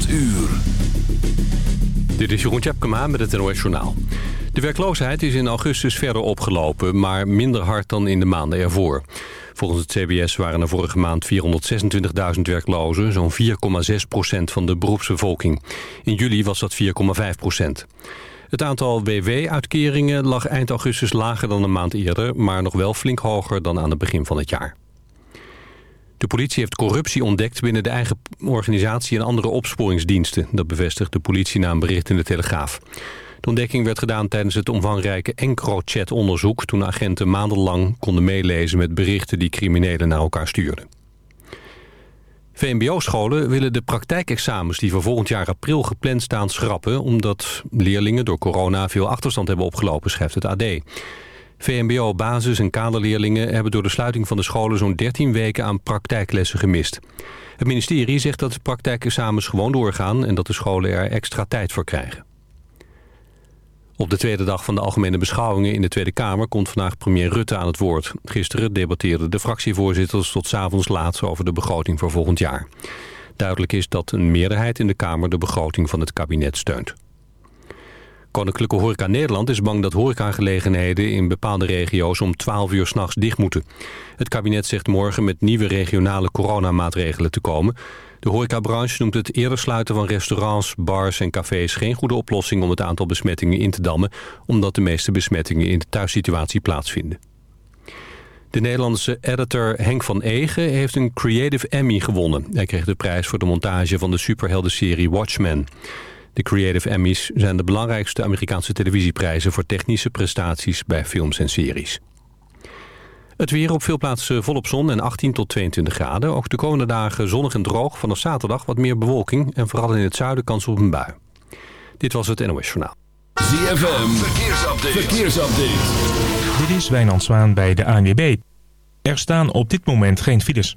8 uur. Dit is Jeroen Tjepkema met het NOS Journaal. De werkloosheid is in augustus verder opgelopen, maar minder hard dan in de maanden ervoor. Volgens het CBS waren er vorige maand 426.000 werklozen, zo'n 4,6% van de beroepsbevolking. In juli was dat 4,5% Het aantal WW-uitkeringen lag eind augustus lager dan een maand eerder... maar nog wel flink hoger dan aan het begin van het jaar. De politie heeft corruptie ontdekt binnen de eigen organisatie en andere opsporingsdiensten. Dat bevestigt de politie na een bericht in de Telegraaf. De ontdekking werd gedaan tijdens het omvangrijke EncroChat-onderzoek... toen agenten maandenlang konden meelezen met berichten die criminelen naar elkaar stuurden. VMBO-scholen willen de praktijkexamens die voor volgend jaar april gepland staan schrappen... omdat leerlingen door corona veel achterstand hebben opgelopen, schrijft het AD. VMBO, basis- en kaderleerlingen hebben door de sluiting van de scholen zo'n 13 weken aan praktijklessen gemist. Het ministerie zegt dat de praktijkexamens gewoon doorgaan en dat de scholen er extra tijd voor krijgen. Op de tweede dag van de algemene beschouwingen in de Tweede Kamer komt vandaag premier Rutte aan het woord. Gisteren debatteerden de fractievoorzitters tot s'avonds laat over de begroting voor volgend jaar. Duidelijk is dat een meerderheid in de Kamer de begroting van het kabinet steunt. Koninklijke Horeca Nederland is bang dat horecagelegenheden in bepaalde regio's om 12 uur s'nachts dicht moeten. Het kabinet zegt morgen met nieuwe regionale coronamaatregelen te komen. De horecabranche noemt het eerder sluiten van restaurants, bars en cafés geen goede oplossing om het aantal besmettingen in te dammen, omdat de meeste besmettingen in de thuissituatie plaatsvinden. De Nederlandse editor Henk van Egen heeft een Creative Emmy gewonnen. Hij kreeg de prijs voor de montage van de superheldenserie Watchmen. De Creative Emmys zijn de belangrijkste Amerikaanse televisieprijzen... voor technische prestaties bij films en series. Het weer op veel plaatsen volop zon en 18 tot 22 graden. Ook de komende dagen zonnig en droog. Vanaf zaterdag wat meer bewolking en vooral in het zuiden kans op een bui. Dit was het NOS Journaal. ZFM, verkeersupdate. verkeersupdate. Dit is Wijnand Zwaan bij de ANWB. Er staan op dit moment geen files.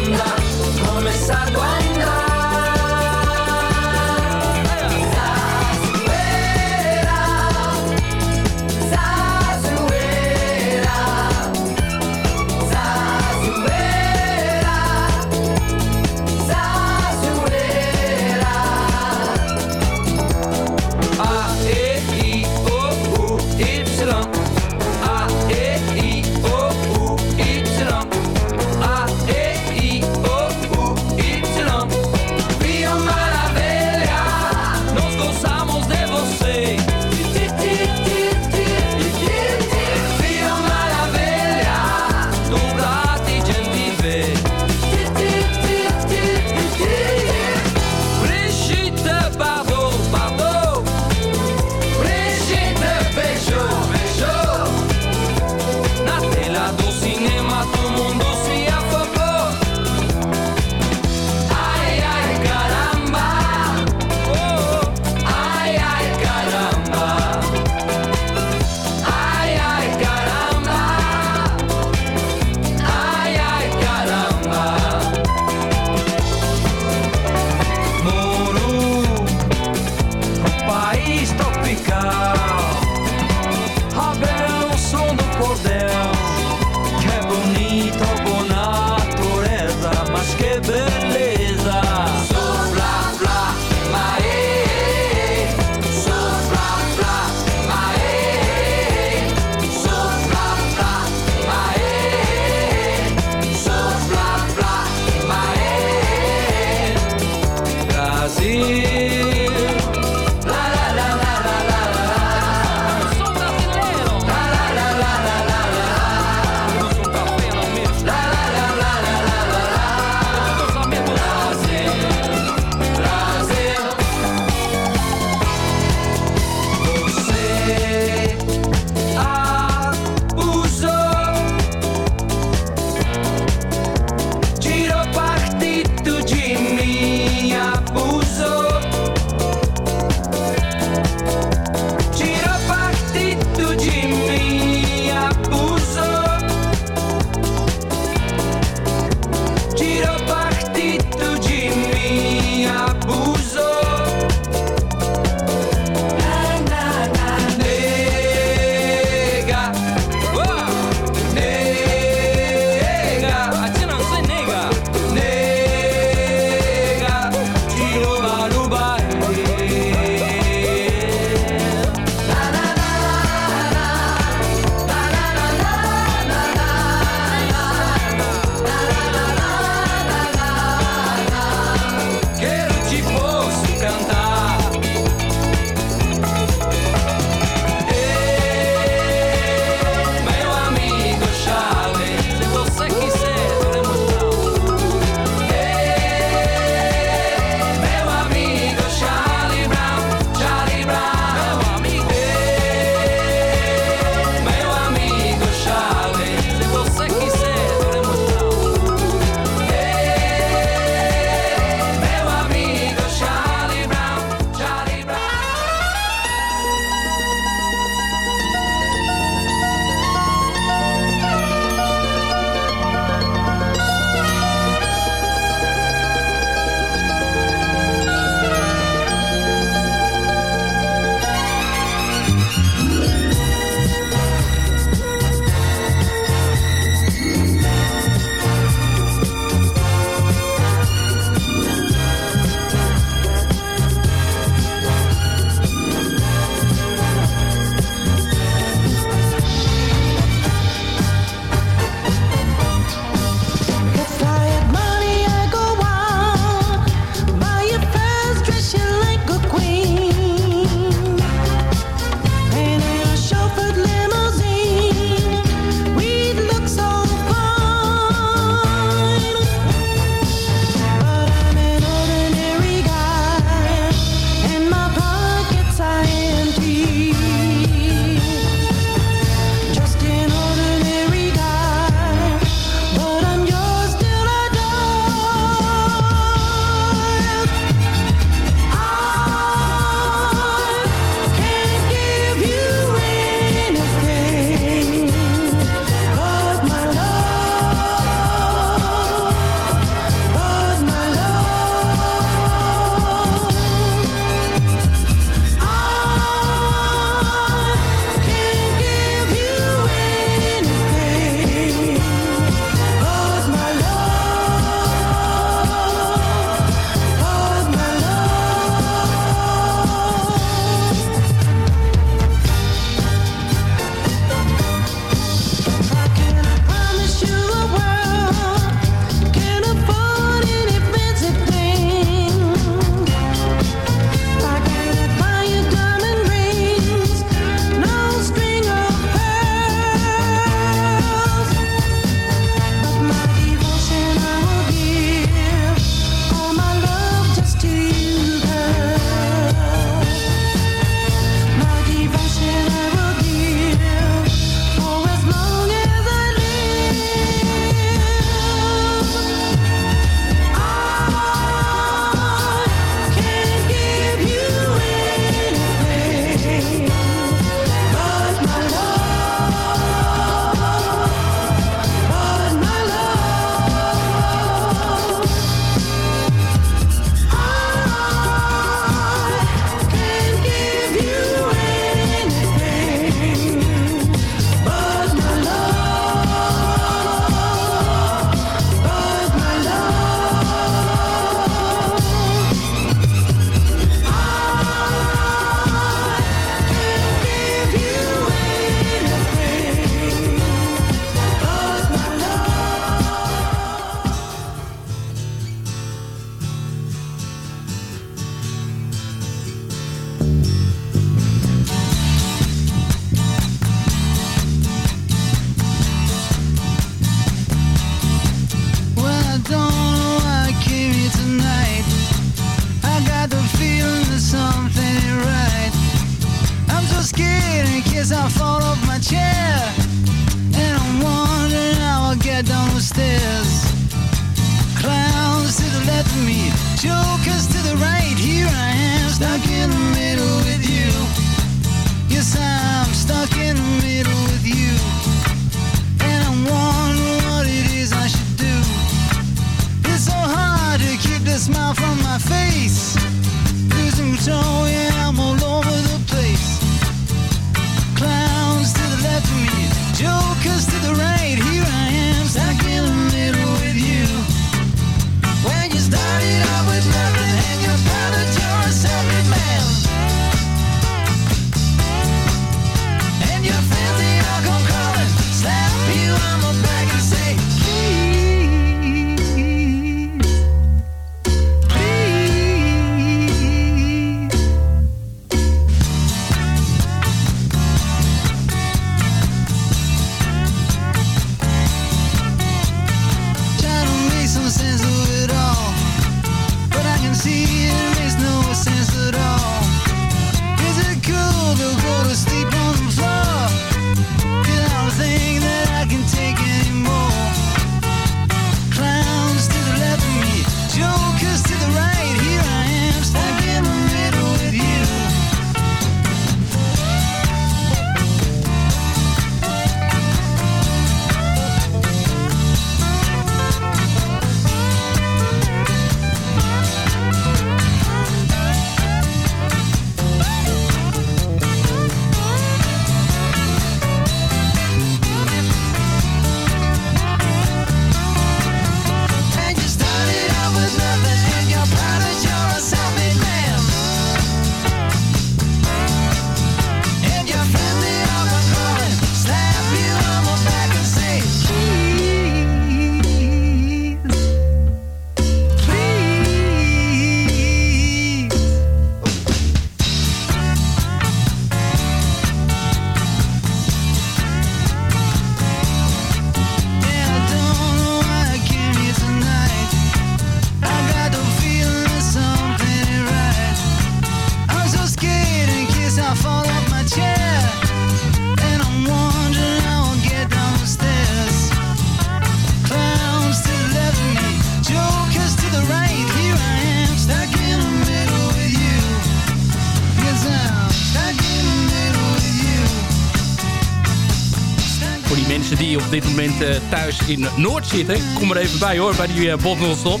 thuis in Noord zitten. Kom er even bij hoor, bij die eh, Bob Nonstop.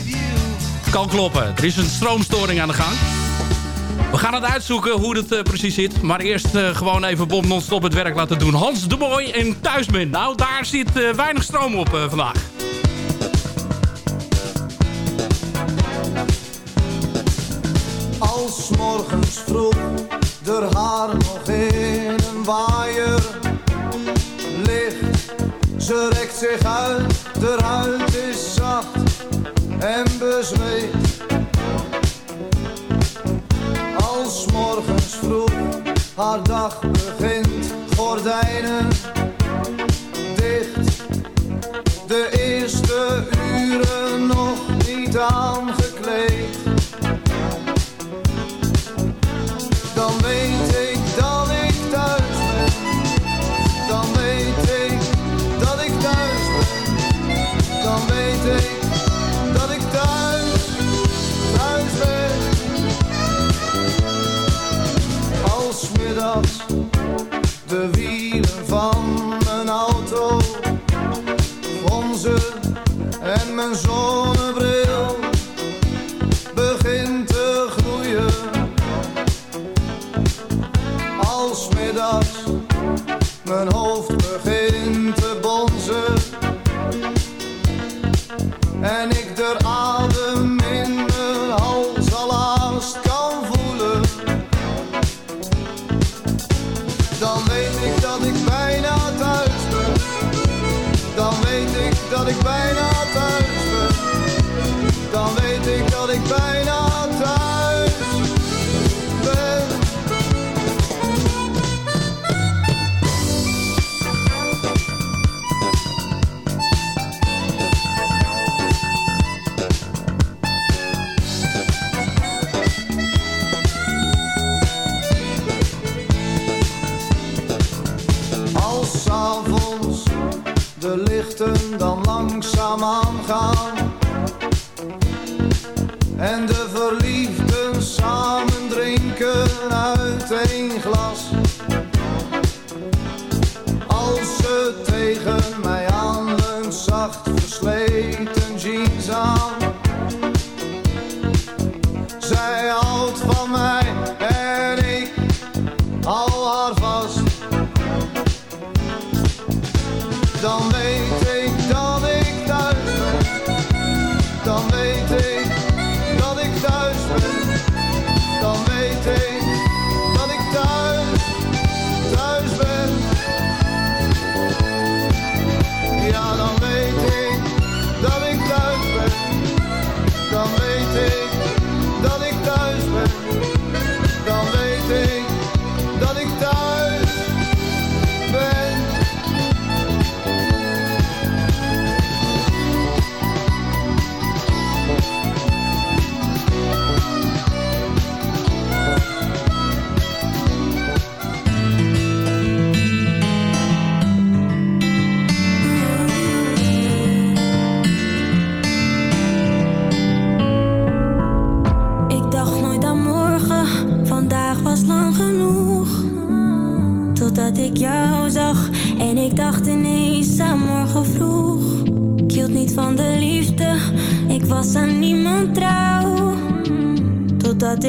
Kan kloppen, er is een stroomstoring aan de gang. We gaan het uitzoeken hoe dat eh, precies zit. Maar eerst eh, gewoon even Bob non-stop het werk laten doen. Hans de Boy en Thuismin. Nou, daar zit weinig stroom op vandaag. Als morgens vroeg gordijnen dicht. De eerste uren nog niet aangekomen. Dan weet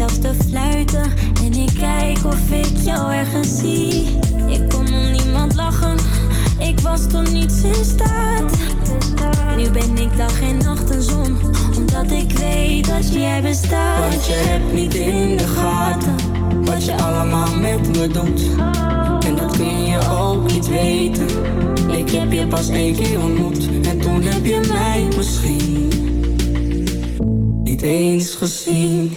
Zelfs te fluiten en ik kijk of ik jou ergens zie. Ik kon om niemand lachen, ik was tot niets in staat. Nu ben ik dag en nacht een zon, omdat ik weet dat jij bestaat. Want je hebt niet in de gaten wat je allemaal met me doet. En dat kun je ook niet weten. Ik heb je pas één keer ontmoet en toen heb je mij misschien niet eens gezien.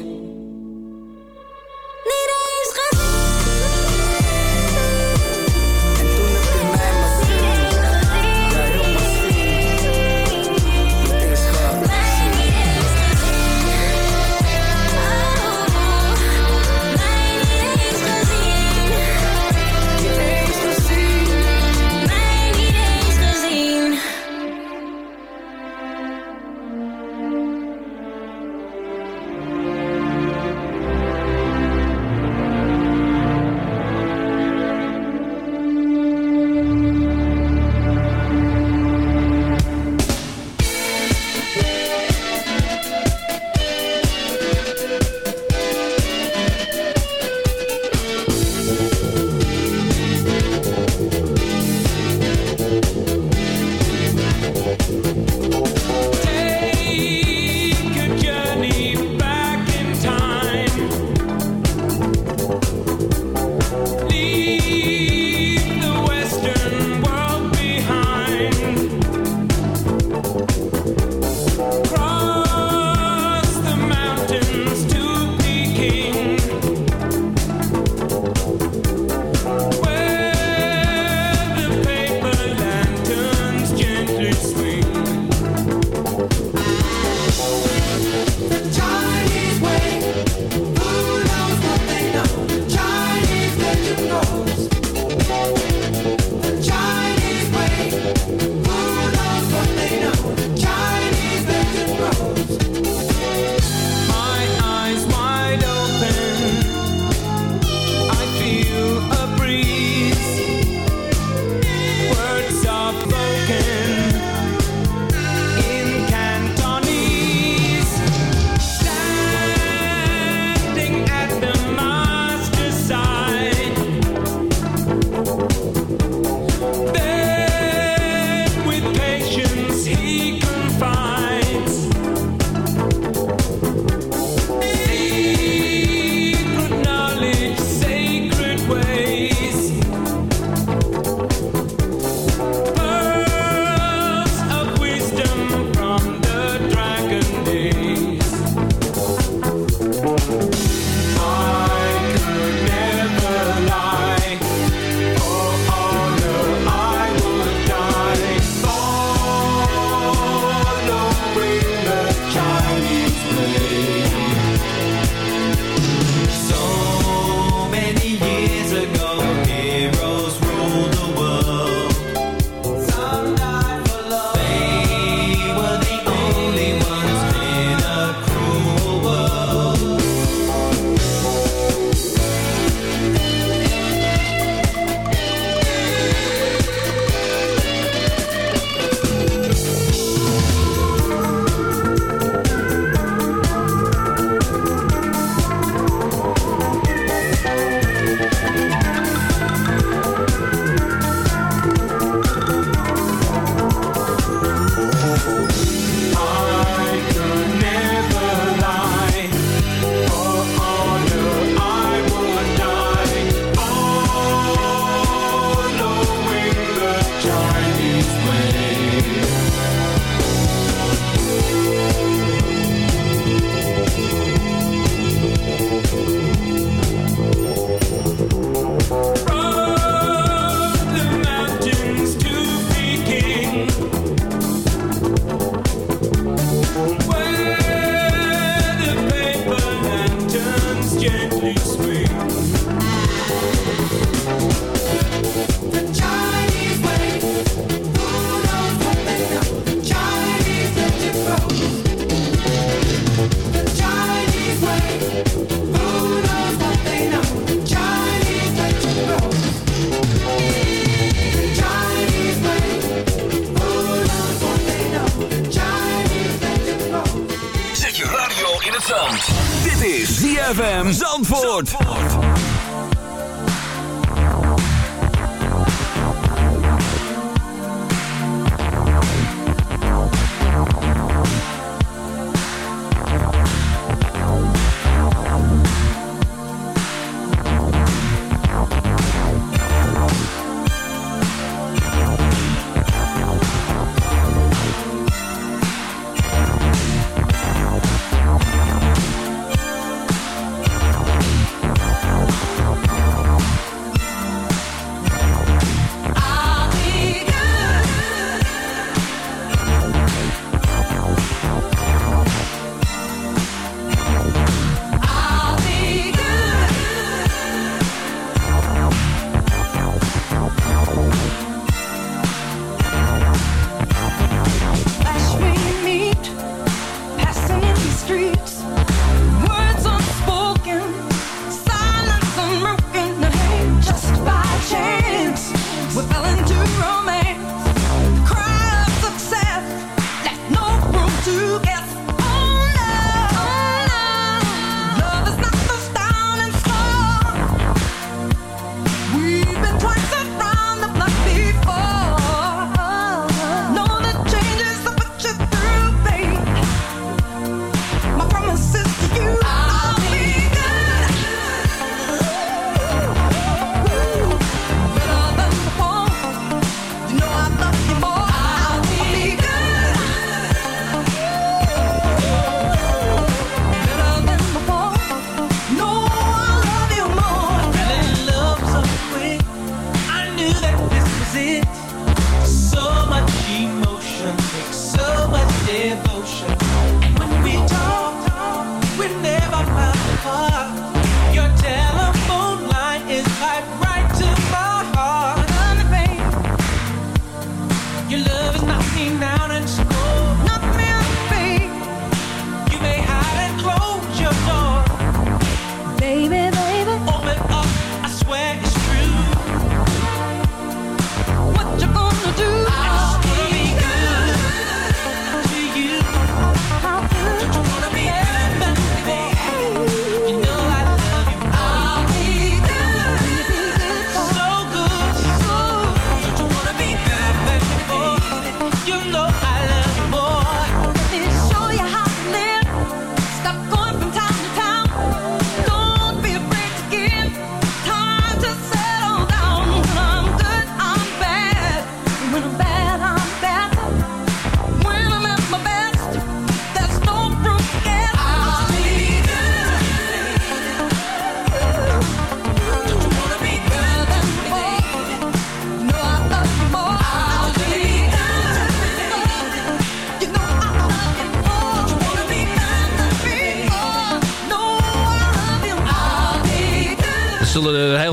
Zandvoort.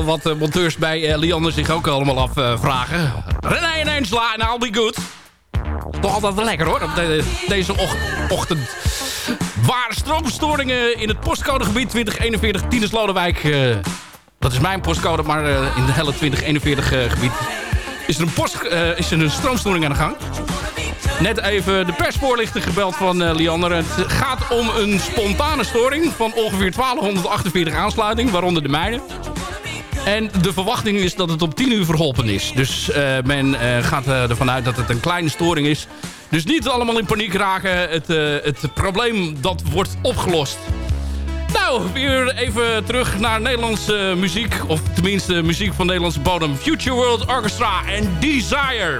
wat eh, monteurs bij eh, Liander zich ook allemaal afvragen. René en Angela en I'll be good. Toch altijd lekker hoor, deze ochtend. Waar stroomstoringen in het postcodegebied 2041 Tieners Lodewijk. Eh, dat is mijn postcode, maar in het hele 2041 gebied is er, een post, is er een stroomstoring aan de gang. Net even de persvoorlichter gebeld van Liander. Het gaat om een spontane storing van ongeveer 1248 aansluitingen, waaronder de mijne. En de verwachting is dat het om 10 uur verholpen is. Dus eh, men eh, gaat eh, ervan uit dat het een kleine storing is. Dus niet allemaal in paniek raken. Het, het probleem dat wordt opgelost. Nou, weer even terug naar Nederlandse muziek. Of tenminste muziek van Nederlandse bodem. Future World Orchestra en Desire.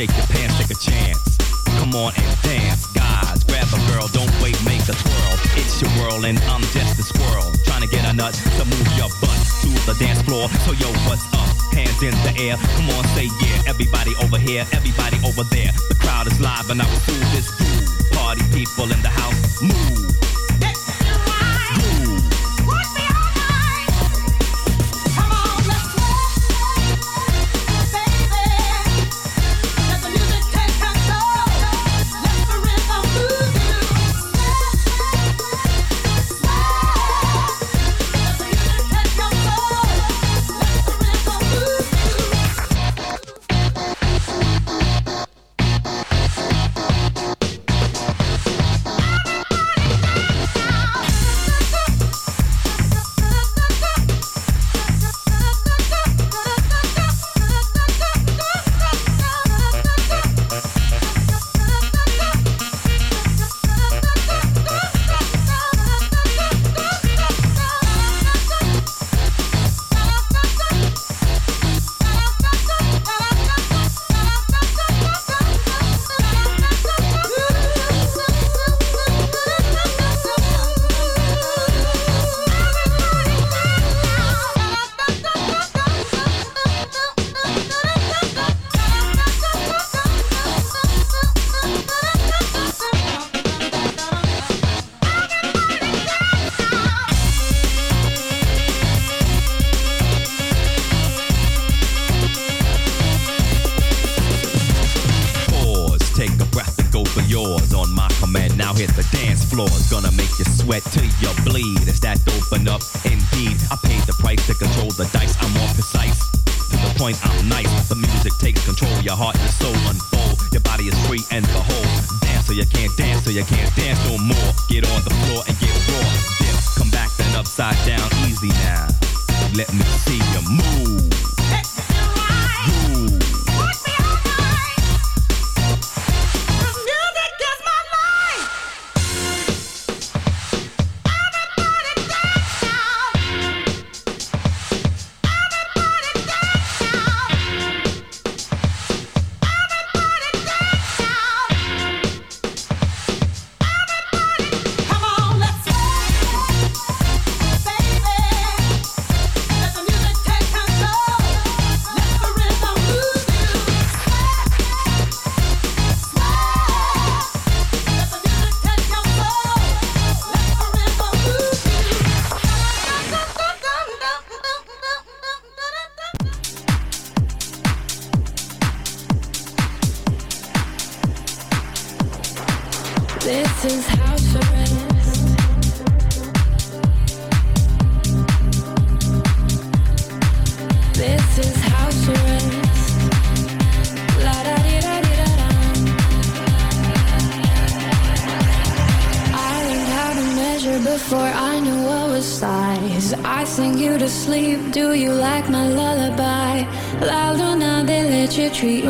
Shake your pants, take a chance. Come on and dance, guys. Grab a girl, don't wait, make a twirl. It's your world, and I'm just a squirrel. Trying to get a nut to move your butt to the dance floor. So, yo, what's up? Hands in the air. Come on, say yeah. Everybody over here, everybody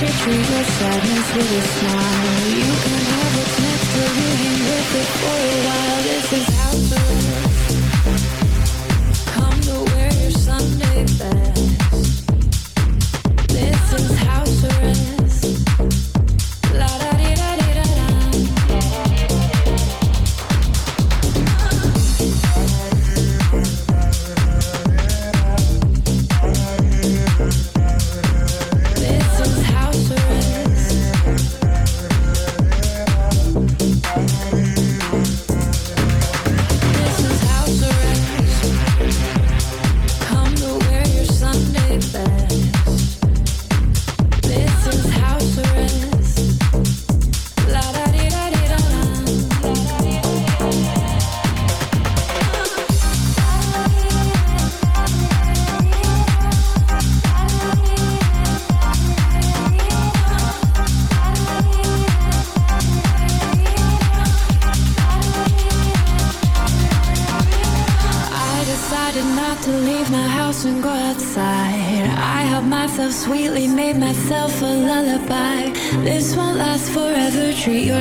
you treat your sadness with a smile. You can have you for a while. This is house arrest.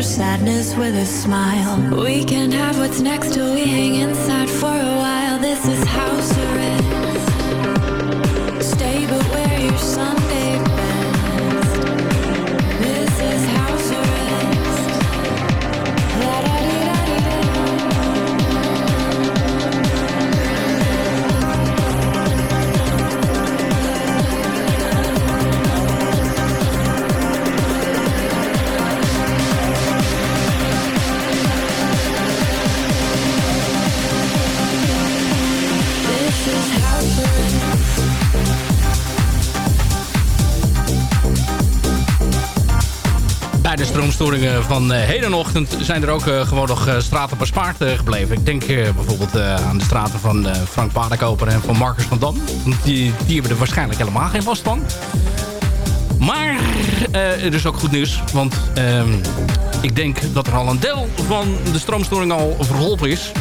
Sadness with a smile. We can have what's next till we hang inside de stroomstoringen van eh, hedenochtend zijn er ook eh, gewoon nog eh, straten bespaard eh, gebleven. Ik denk eh, bijvoorbeeld eh, aan de straten van eh, Frank Paardenkoper en van Marcus van Dam. Die, die hebben er waarschijnlijk helemaal geen last van. Maar eh, er is ook goed nieuws. Want ehm, ik denk dat er al een deel van de stroomstoring al verholpen is.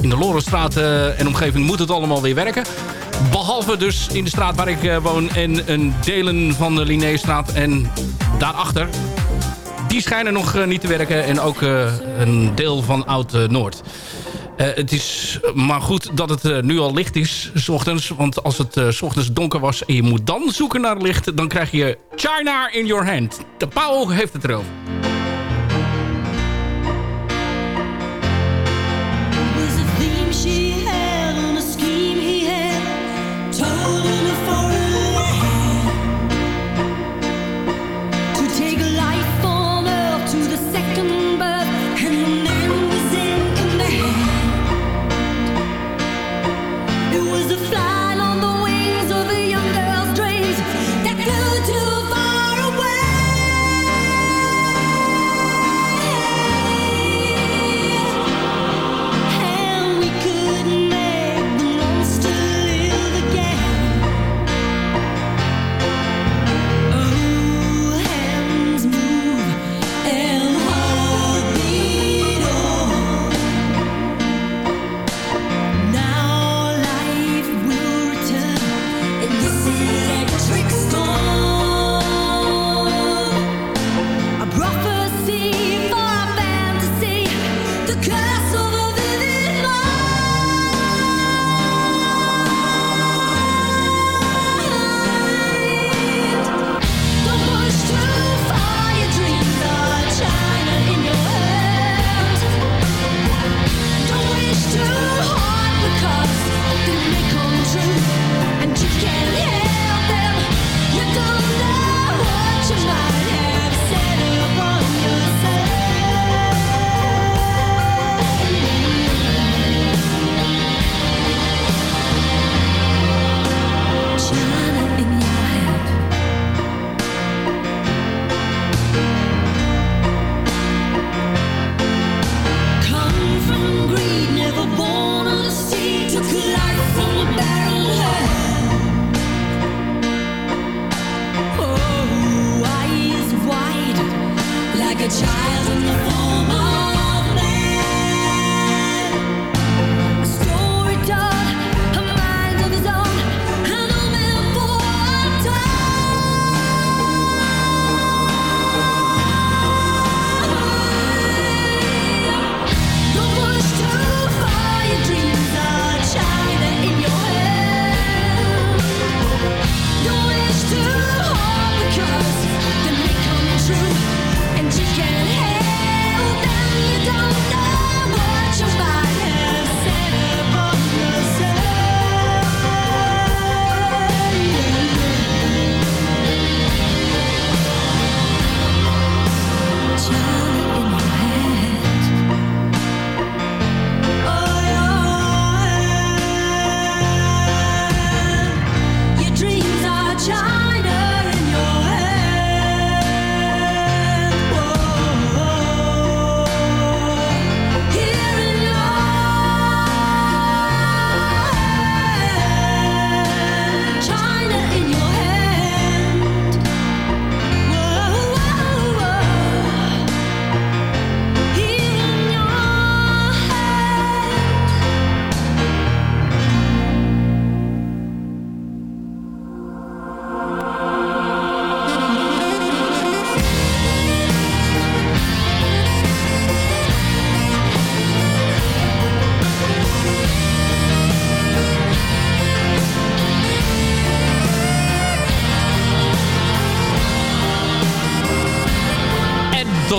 In de Lorenstraat eh, en omgeving moet het allemaal weer werken. Behalve dus in de straat waar ik eh, woon en een delen van de Linnéestraat. En daarachter, die schijnen nog eh, niet te werken. En ook eh, een deel van Oud-Noord. Eh, het is maar goed dat het nu al licht is, s ochtends. Want als het s ochtends donker was en je moet dan zoeken naar licht... dan krijg je China in your hand. De Pauw heeft het erover.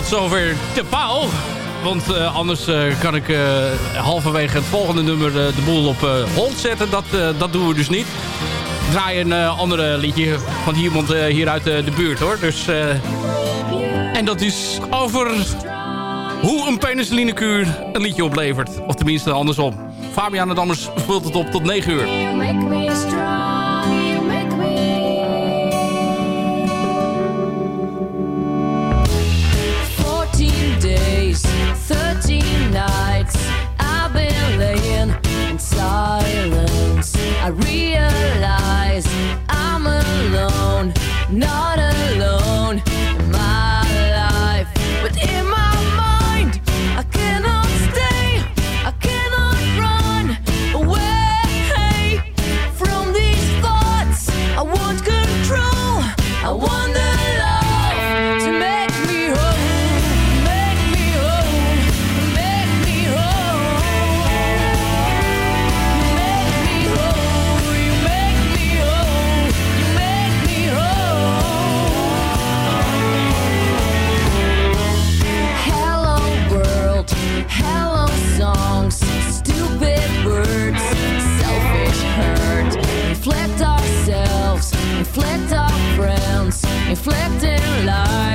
Tot zover de pauw. Want eh, anders eh, kan ik eh, halverwege het volgende nummer de boel op hold zetten. Dat, dat doen we dus niet. Draai een andere liedje van iemand hier uit de, buurt hoor. Dus, en dat is over hoe een penicillinekuur een liedje oplevert. Of tenminste andersom. Fabian de Dammers speelt het op tot 9 uur. You make me strong, silence. I realize I'm alone, not alone in my life. But in my reflect our friends, reflecting lives,